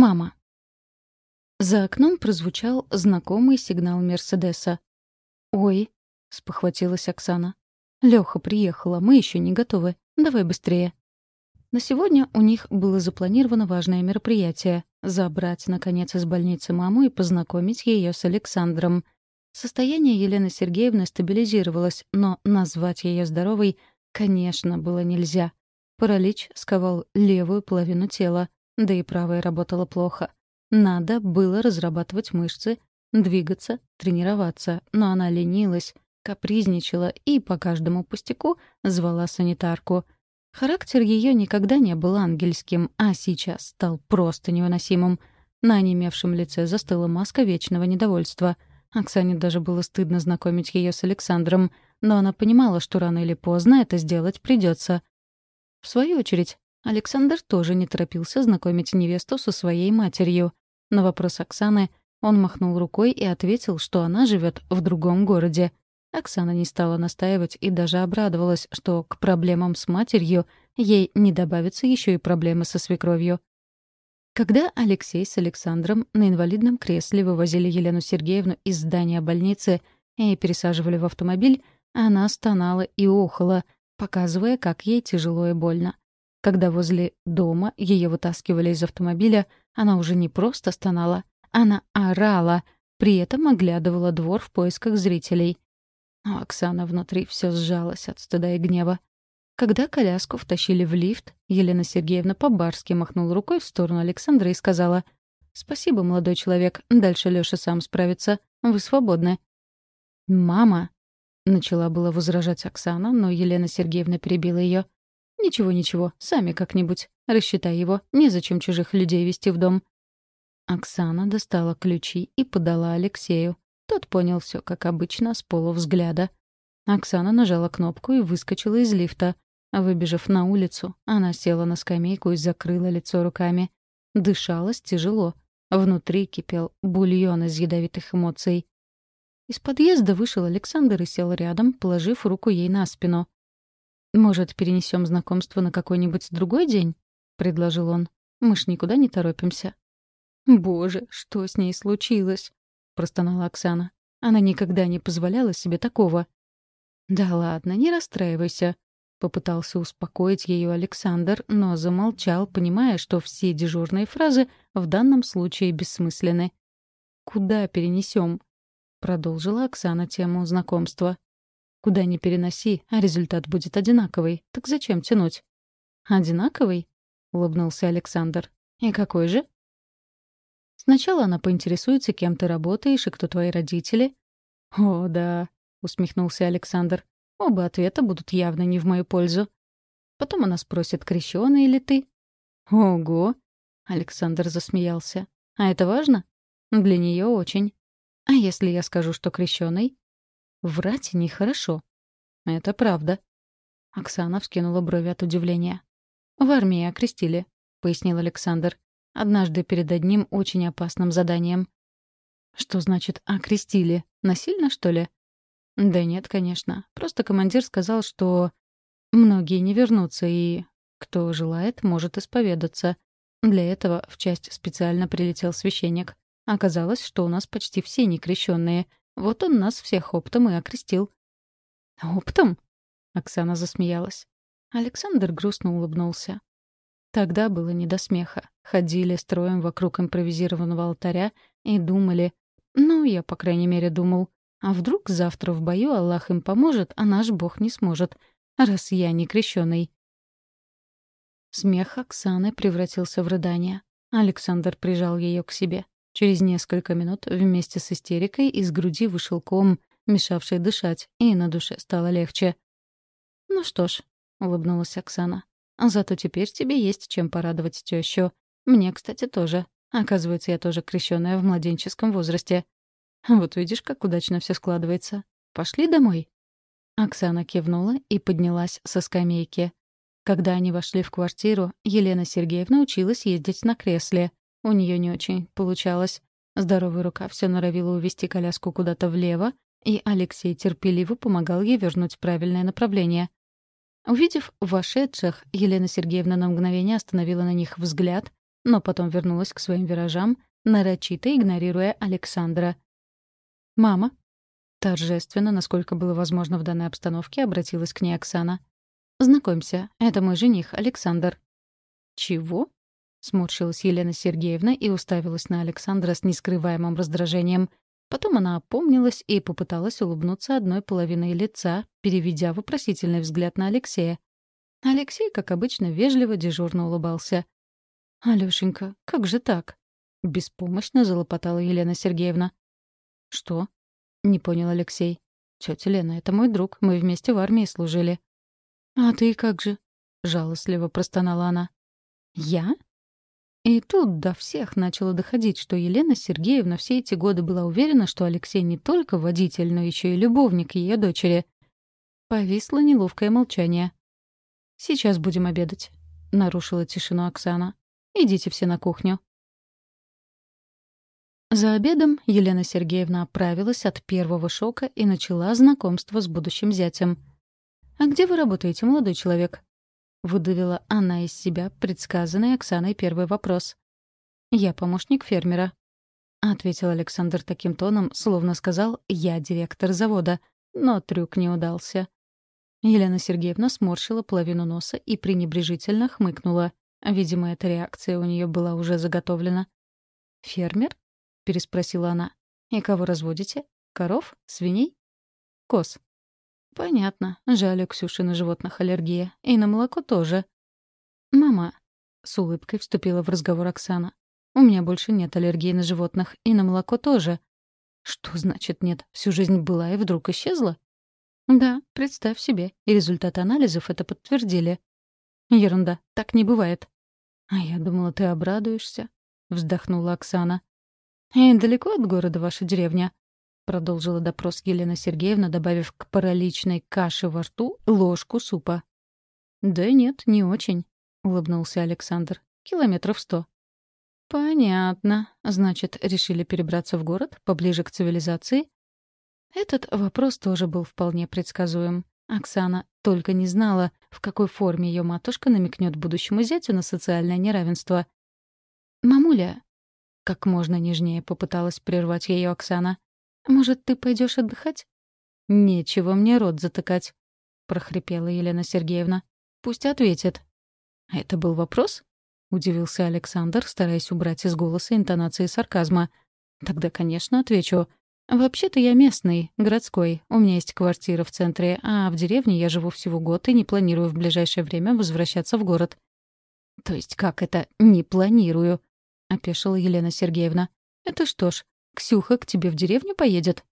Мама. За окном прозвучал знакомый сигнал Мерседеса. «Ой», — спохватилась Оксана. «Лёха приехала, мы еще не готовы. Давай быстрее». На сегодня у них было запланировано важное мероприятие — забрать, наконец, из больницы маму и познакомить ее с Александром. Состояние Елены Сергеевны стабилизировалось, но назвать ее здоровой, конечно, было нельзя. Паралич сковал левую половину тела — да и правая работала плохо. Надо было разрабатывать мышцы, двигаться, тренироваться, но она ленилась, капризничала и по каждому пустяку звала санитарку. Характер ее никогда не был ангельским, а сейчас стал просто невыносимым. На онемевшем лице застыла маска вечного недовольства. Оксане даже было стыдно знакомить ее с Александром, но она понимала, что рано или поздно это сделать придется. В свою очередь, Александр тоже не торопился знакомить невесту со своей матерью. На вопрос Оксаны он махнул рукой и ответил, что она живет в другом городе. Оксана не стала настаивать и даже обрадовалась, что к проблемам с матерью ей не добавятся еще и проблемы со свекровью. Когда Алексей с Александром на инвалидном кресле вывозили Елену Сергеевну из здания больницы и пересаживали в автомобиль, она стонала и охала, показывая, как ей тяжело и больно. Когда возле дома ее вытаскивали из автомобиля, она уже не просто стонала, она орала, при этом оглядывала двор в поисках зрителей. А Оксана внутри все сжалась от стыда и гнева. Когда коляску втащили в лифт, Елена Сергеевна по-барски махнула рукой в сторону Александра и сказала «Спасибо, молодой человек, дальше Лёша сам справится. Вы свободны». «Мама», — начала было возражать Оксана, но Елена Сергеевна перебила ее. «Ничего-ничего, сами как-нибудь. Рассчитай его, незачем чужих людей вести в дом». Оксана достала ключи и подала Алексею. Тот понял все, как обычно, с полувзгляда. Оксана нажала кнопку и выскочила из лифта. Выбежав на улицу, она села на скамейку и закрыла лицо руками. Дышалось тяжело. Внутри кипел бульон из ядовитых эмоций. Из подъезда вышел Александр и сел рядом, положив руку ей на спину. «Может, перенесем знакомство на какой-нибудь другой день?» — предложил он. «Мы ж никуда не торопимся». «Боже, что с ней случилось?» — простонала Оксана. Она никогда не позволяла себе такого. «Да ладно, не расстраивайся», — попытался успокоить ее Александр, но замолчал, понимая, что все дежурные фразы в данном случае бессмысленны. «Куда перенесем?» — продолжила Оксана тему знакомства. Куда ни переноси, а результат будет одинаковый. Так зачем тянуть? «Одинаковый?» — улыбнулся Александр. «И какой же?» Сначала она поинтересуется, кем ты работаешь и кто твои родители. «О, да», — усмехнулся Александр. «Оба ответа будут явно не в мою пользу. Потом она спросит, крещёный или ты?» «Ого!» — Александр засмеялся. «А это важно?» «Для нее очень. А если я скажу, что крещёный?» Врать нехорошо. Это правда. Оксана вскинула брови от удивления. В армии окрестили, пояснил Александр. Однажды перед одним очень опасным заданием. Что значит окрестили? Насильно, что ли? Да нет, конечно. Просто командир сказал, что многие не вернутся, и кто желает, может исповедаться. Для этого в часть специально прилетел священник. Оказалось, что у нас почти все некрещенные — вот он нас всех оптом и окрестил. «Оптом?» — Оксана засмеялась. Александр грустно улыбнулся. Тогда было не до смеха. Ходили строем вокруг импровизированного алтаря и думали. Ну, я, по крайней мере, думал. А вдруг завтра в бою Аллах им поможет, а наш Бог не сможет, раз я не крещеный. Смех Оксаны превратился в рыдание. Александр прижал ее к себе. Через несколько минут вместе с истерикой из груди вышел ком, мешавший дышать, и на душе стало легче. «Ну что ж», — улыбнулась Оксана, — «зато теперь тебе есть чем порадовать тещу. Мне, кстати, тоже. Оказывается, я тоже крещенная в младенческом возрасте. Вот видишь, как удачно все складывается. Пошли домой». Оксана кивнула и поднялась со скамейки. Когда они вошли в квартиру, Елена Сергеевна училась ездить на кресле — у нее не очень получалось. Здоровая рука все норовила увести коляску куда-то влево, и Алексей терпеливо помогал ей вернуть правильное направление. Увидев вошедших, Елена Сергеевна на мгновение остановила на них взгляд, но потом вернулась к своим виражам, нарочито игнорируя Александра. «Мама», торжественно, насколько было возможно в данной обстановке, обратилась к ней Оксана. «Знакомься, это мой жених, Александр». «Чего?» — сморщилась Елена Сергеевна и уставилась на Александра с нескрываемым раздражением. Потом она опомнилась и попыталась улыбнуться одной половиной лица, переведя вопросительный взгляд на Алексея. Алексей, как обычно, вежливо дежурно улыбался. «Алёшенька, как же так?» — беспомощно залопотала Елена Сергеевна. «Что?» — не понял Алексей. «Тётя Лена, это мой друг, мы вместе в армии служили». «А ты как же?» — жалостливо простонала она. «Я?» И тут до всех начало доходить, что Елена Сергеевна все эти годы была уверена, что Алексей не только водитель, но еще и любовник ее дочери. Повисло неловкое молчание. «Сейчас будем обедать», — нарушила тишину Оксана. «Идите все на кухню». За обедом Елена Сергеевна оправилась от первого шока и начала знакомство с будущим зятем. «А где вы работаете, молодой человек?» Выдавила она из себя предсказанный Оксаной первый вопрос. «Я помощник фермера», — ответил Александр таким тоном, словно сказал «я директор завода», но трюк не удался. Елена Сергеевна сморщила половину носа и пренебрежительно хмыкнула. Видимо, эта реакция у нее была уже заготовлена. «Фермер?» — переспросила она. «И кого разводите? Коров? Свиней?» «Коз», «Понятно. Жаль, у Ксюши на животных аллергия. И на молоко тоже». «Мама», — с улыбкой вступила в разговор Оксана, «у меня больше нет аллергии на животных. И на молоко тоже». «Что значит нет? Всю жизнь была и вдруг исчезла?» «Да, представь себе. И результаты анализов это подтвердили». «Ерунда. Так не бывает». «А я думала, ты обрадуешься», — вздохнула Оксана. «И далеко от города ваша деревня?» Продолжила допрос Елена Сергеевна, добавив к параличной каше во рту ложку супа. «Да нет, не очень», — улыбнулся Александр. «Километров сто». «Понятно. Значит, решили перебраться в город, поближе к цивилизации?» Этот вопрос тоже был вполне предсказуем. Оксана только не знала, в какой форме ее матушка намекнет будущему зятю на социальное неравенство. «Мамуля», — как можно нежнее попыталась прервать ее Оксана, может, ты пойдешь отдыхать? Нечего мне рот затыкать, прохрипела Елена Сергеевна. Пусть ответит. Это был вопрос? удивился Александр, стараясь убрать из голоса интонации сарказма. Тогда, конечно, отвечу. Вообще-то я местный, городской. У меня есть квартира в центре, а в деревне я живу всего год и не планирую в ближайшее время возвращаться в город. То есть как это «не планирую»? — опешила Елена Сергеевна. «Это что ж, Ксюха к тебе в деревню поедет?»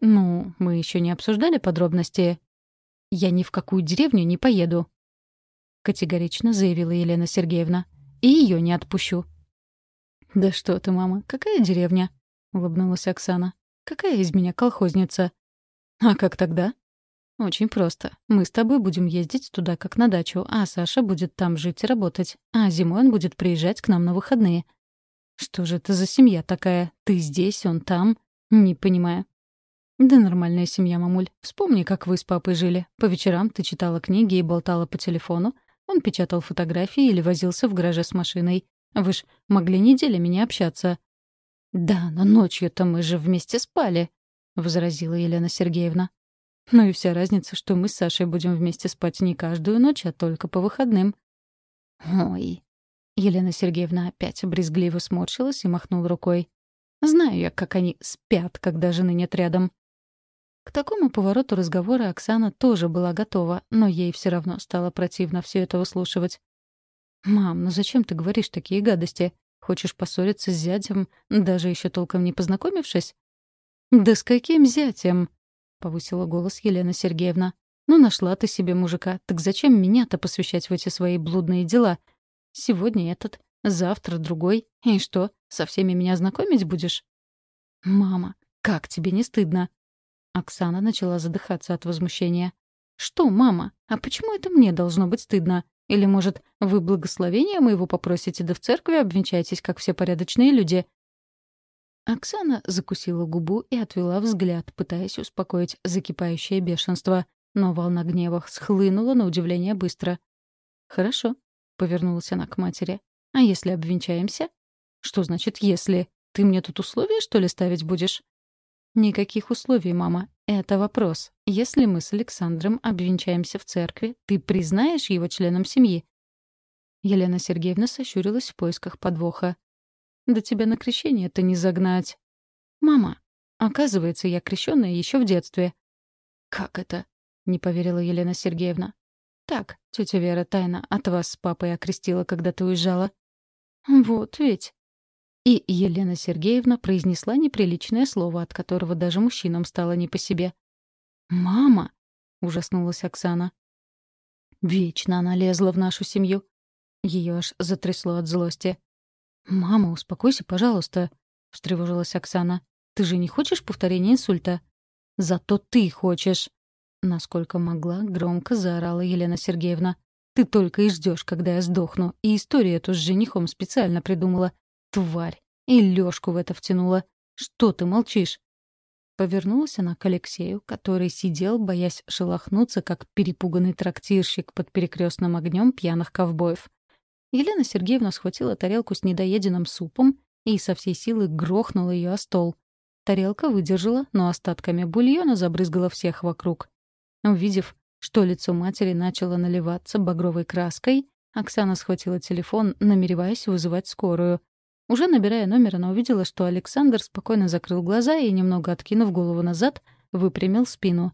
«Ну, мы еще не обсуждали подробности. Я ни в какую деревню не поеду», — категорично заявила Елена Сергеевна. «И ее не отпущу». «Да что ты, мама, какая деревня?» — улыбнулась Оксана. «Какая из меня колхозница?» «А как тогда?» «Очень просто. Мы с тобой будем ездить туда как на дачу, а Саша будет там жить и работать, а зимой он будет приезжать к нам на выходные. Что же это за семья такая? Ты здесь, он там? Не понимаю. Да нормальная семья, мамуль. Вспомни, как вы с папой жили. По вечерам ты читала книги и болтала по телефону. Он печатал фотографии или возился в гараже с машиной. Вы ж могли неделями не общаться. «Да, но ночью-то мы же вместе спали», — возразила Елена Сергеевна. «Ну и вся разница, что мы с Сашей будем вместе спать не каждую ночь, а только по выходным». «Ой, Елена Сергеевна опять брезгливо сморщилась и махнула рукой. «Знаю я, как они спят, когда жены нет рядом». К такому повороту разговора Оксана тоже была готова, но ей все равно стало противно все это выслушивать. «Мам, ну зачем ты говоришь такие гадости? Хочешь поссориться с зятем, даже еще толком не познакомившись?» «Да с каким зятем?» — повысила голос Елена Сергеевна. «Ну, нашла ты себе мужика, так зачем меня-то посвящать в эти свои блудные дела? Сегодня этот, завтра другой. И что, со всеми меня знакомить будешь? Мама, как тебе не стыдно? Оксана начала задыхаться от возмущения. Что, мама? А почему это мне должно быть стыдно? Или, может, вы благословения моего попросите, да в церкви обвенчаетесь, как все порядочные люди?» Оксана закусила губу и отвела взгляд, пытаясь успокоить закипающее бешенство. Но волна гнева схлынула на удивление быстро. «Хорошо. — повернулась она к матери. А если обвенчаемся? Что значит «если»? Ты мне тут условия, что ли, ставить будешь? Никаких условий, мама. Это вопрос. Если мы с Александром обвенчаемся в церкви, ты признаешь его членом семьи? Елена Сергеевна сощурилась в поисках подвоха. «Да тебя на крещение-то не загнать». «Мама, оказывается, я крещенная еще в детстве». «Как это?» — не поверила Елена Сергеевна. «Так, тетя Вера тайно от вас с папой окрестила, когда ты уезжала». «Вот ведь». И Елена Сергеевна произнесла неприличное слово, от которого даже мужчинам стало не по себе. «Мама!» — ужаснулась Оксана. Вечно она лезла в нашу семью. Ее аж затрясло от злости. «Мама, успокойся, пожалуйста», — встревожилась Оксана. «Ты же не хочешь повторения инсульта?» «Зато ты хочешь!» Насколько могла, громко заорала Елена Сергеевна. «Ты только и ждешь, когда я сдохну, и историю эту с женихом специально придумала. Тварь! И Лёшку в это втянула. Что ты молчишь?» Повернулась она к Алексею, который сидел, боясь шелохнуться, как перепуганный трактирщик под перекрестным огнем пьяных ковбоев. Елена Сергеевна схватила тарелку с недоеденным супом и со всей силы грохнула ее о стол. Тарелка выдержала, но остатками бульона забрызгала всех вокруг. Увидев, что лицо матери начало наливаться багровой краской, Оксана схватила телефон, намереваясь вызывать скорую. Уже набирая номер, она увидела, что Александр спокойно закрыл глаза и, немного откинув голову назад, выпрямил спину.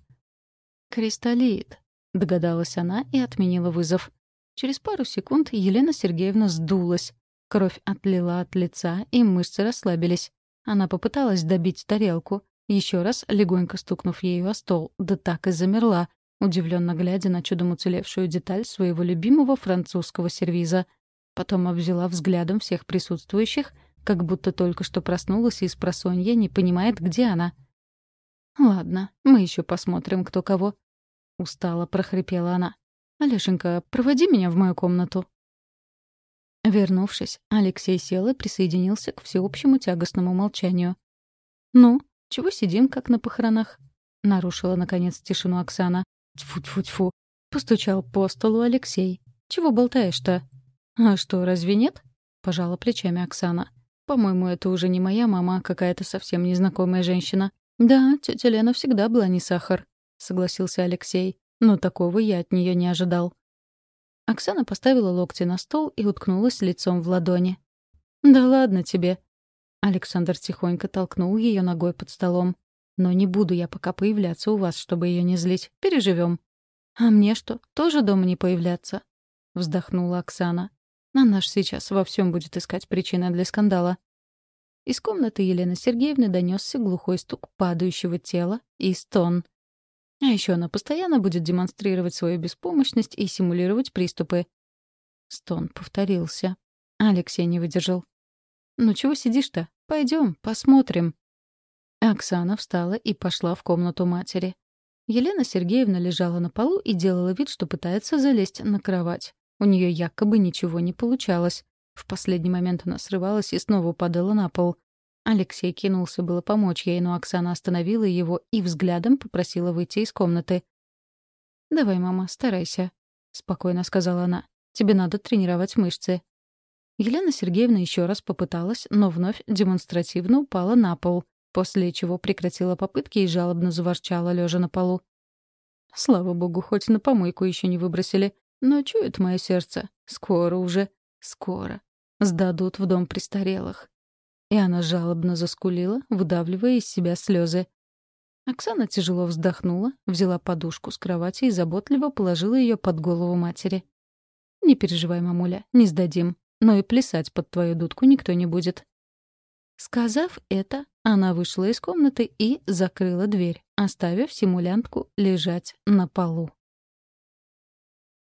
«Кристаллит», — догадалась она и отменила вызов. Через пару секунд Елена Сергеевна сдулась. Кровь отлила от лица, и мышцы расслабились. Она попыталась добить тарелку, еще раз легонько стукнув ею о стол, да так и замерла, удивленно глядя на чудом уцелевшую деталь своего любимого французского сервиза — Потом обвела взглядом всех присутствующих, как будто только что проснулась и с просонья не понимает, где она. «Ладно, мы еще посмотрим, кто кого». Устало прохрипела она. «Алешенька, проводи меня в мою комнату». Вернувшись, Алексей сел и присоединился к всеобщему тягостному молчанию. «Ну, чего сидим, как на похоронах?» — нарушила, наконец, тишину Оксана. «Тьфу-тьфу-тьфу!» — постучал по столу Алексей. «Чего болтаешь-то?» «А что, разве нет?» — пожала плечами Оксана. «По-моему, это уже не моя мама, а какая-то совсем незнакомая женщина». «Да, тетя Лена всегда была не сахар», — согласился Алексей. «Но такого я от нее не ожидал». Оксана поставила локти на стол и уткнулась лицом в ладони. «Да ладно тебе». Александр тихонько толкнул ее ногой под столом. «Но не буду я пока появляться у вас, чтобы ее не злить. Переживем. «А мне что, тоже дома не появляться?» — вздохнула Оксана. А наш сейчас во всем будет искать причины для скандала. Из комнаты Елены Сергеевны донесся глухой стук падающего тела и стон. А еще она постоянно будет демонстрировать свою беспомощность и симулировать приступы. Стон повторился. Алексей не выдержал. «Ну чего сидишь-то? Пойдем, посмотрим». Оксана встала и пошла в комнату матери. Елена Сергеевна лежала на полу и делала вид, что пытается залезть на кровать. У нее якобы ничего не получалось. В последний момент она срывалась и снова падала на пол. Алексей кинулся было помочь ей, но Оксана остановила его и взглядом попросила выйти из комнаты. «Давай, мама, старайся», — спокойно сказала она. «Тебе надо тренировать мышцы». Елена Сергеевна еще раз попыталась, но вновь демонстративно упала на пол, после чего прекратила попытки и жалобно заворчала, лежа на полу. Слава богу, хоть на помойку еще не выбросили. Но чует мое сердце. Скоро уже, скоро. Сдадут в дом престарелых. И она жалобно заскулила, выдавливая из себя слезы. Оксана тяжело вздохнула, взяла подушку с кровати и заботливо положила ее под голову матери. «Не переживай, мамуля, не сдадим. Но и плясать под твою дудку никто не будет». Сказав это, она вышла из комнаты и закрыла дверь, оставив симулянтку лежать на полу.